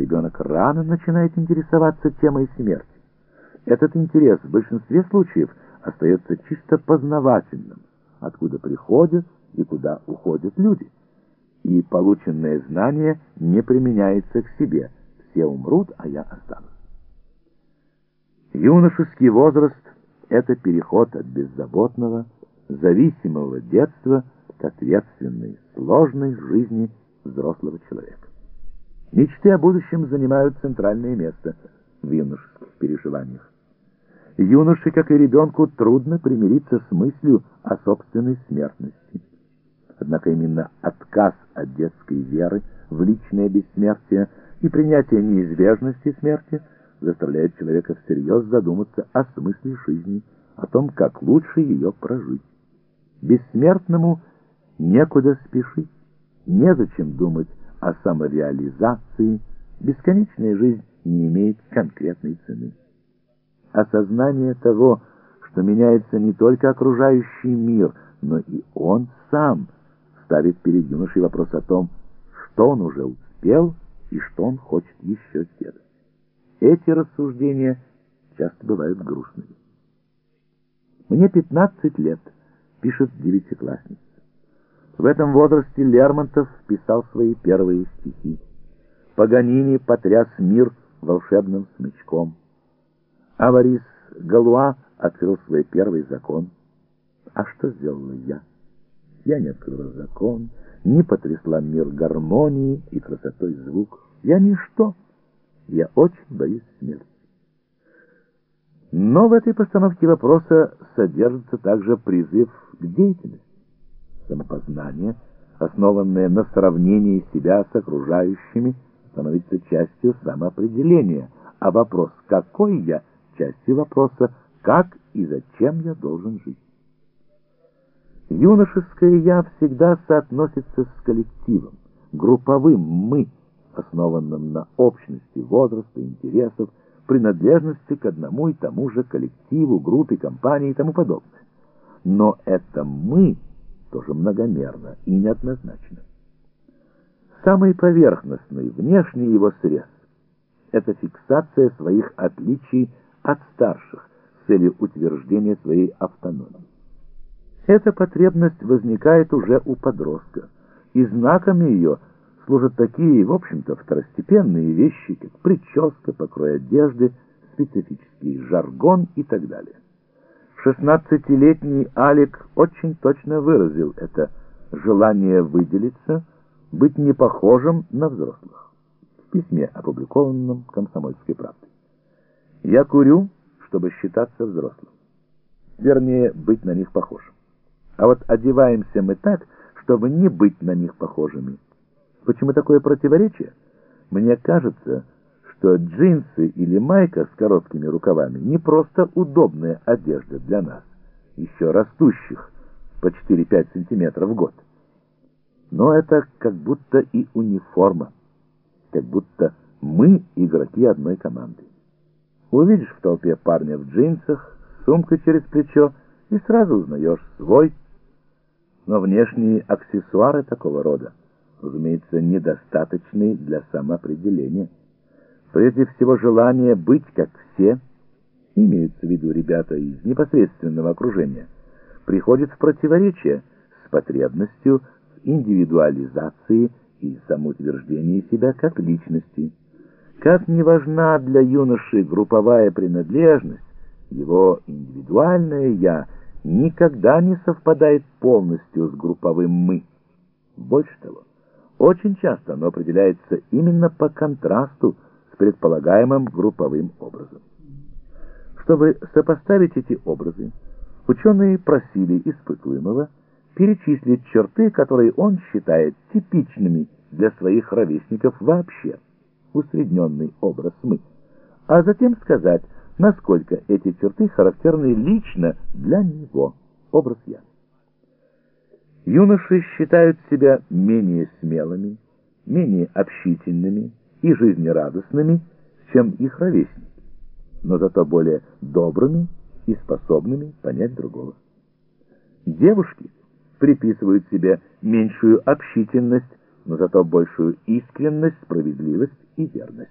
Ребенок рано начинает интересоваться темой смерти. Этот интерес в большинстве случаев остается чисто познавательным, откуда приходят и куда уходят люди. И полученное знание не применяется к себе. Все умрут, а я останусь. Юношеский возраст — это переход от беззаботного, зависимого детства к ответственной, сложной жизни взрослого человека. Мечты о будущем занимают центральное место в юношеских переживаниях. Юноше, как и ребенку, трудно примириться с мыслью о собственной смертности. Однако именно отказ от детской веры в личное бессмертие и принятие неизбежности смерти заставляет человека всерьез задуматься о смысле жизни, о том, как лучше ее прожить. Бессмертному некуда спешить, незачем думать о самореализации, бесконечная жизнь не имеет конкретной цены. Осознание того, что меняется не только окружающий мир, но и он сам, ставит перед юношей вопрос о том, что он уже успел и что он хочет еще сделать. Эти рассуждения часто бывают грустными. Мне 15 лет, пишет девятиклассница. В этом возрасте Лермонтов писал свои первые стихи. Паганини потряс мир волшебным смычком. Аварис Галуа открыл свой первый закон. А что сделала я? Я не открыла закон, не потрясла мир гармонии и красотой звук. Я ничто. Я очень боюсь смерти. Но в этой постановке вопроса содержится также призыв к деятельности самопознание, основанное на сравнении себя с окружающими, становится частью самоопределения, а вопрос «какой я?» частью вопроса «как и зачем я должен жить?». Юношеское «я» всегда соотносится с коллективом, групповым «мы», основанным на общности возраста, интересов, принадлежности к одному и тому же коллективу, группе, компании и тому подобное. Но это «мы» тоже многомерно и неоднозначно. Самый поверхностный, внешний его срез – это фиксация своих отличий от старших с целью утверждения своей автономии. Эта потребность возникает уже у подростка, и знаками ее служат такие, в общем-то, второстепенные вещи, как прическа, покрой одежды, специфический жаргон и так далее. Шестнадцатилетний Алик очень точно выразил это желание выделиться, быть не похожим на взрослых. В письме, опубликованном «Комсомольской правдой». «Я курю, чтобы считаться взрослым. Вернее, быть на них похожим. А вот одеваемся мы так, чтобы не быть на них похожими. Почему такое противоречие? Мне кажется, что джинсы или майка с короткими рукавами не просто удобная одежда для нас, еще растущих по 4-5 сантиметров в год. Но это как будто и униформа, как будто мы игроки одной команды. Увидишь в толпе парня в джинсах, сумка через плечо, и сразу узнаешь свой. Но внешние аксессуары такого рода, разумеется, недостаточны для самоопределения. Прежде всего, желание быть как все, имеются в виду ребята из непосредственного окружения, приходит в противоречие с потребностью в индивидуализации и самоутверждении себя как личности. Как не важна для юноши групповая принадлежность, его индивидуальное «я» никогда не совпадает полностью с групповым «мы». Больше того, очень часто оно определяется именно по контрасту предполагаемым групповым образом. Чтобы сопоставить эти образы, ученые просили испытуемого перечислить черты, которые он считает типичными для своих ровесников вообще, усредненный образ «мы», а затем сказать, насколько эти черты характерны лично для него, образ «я». Юноши считают себя менее смелыми, менее общительными, и жизнерадостными, чем их ровесники, но зато более добрыми и способными понять другого. Девушки приписывают себе меньшую общительность но зато большую искренность, справедливость и верность.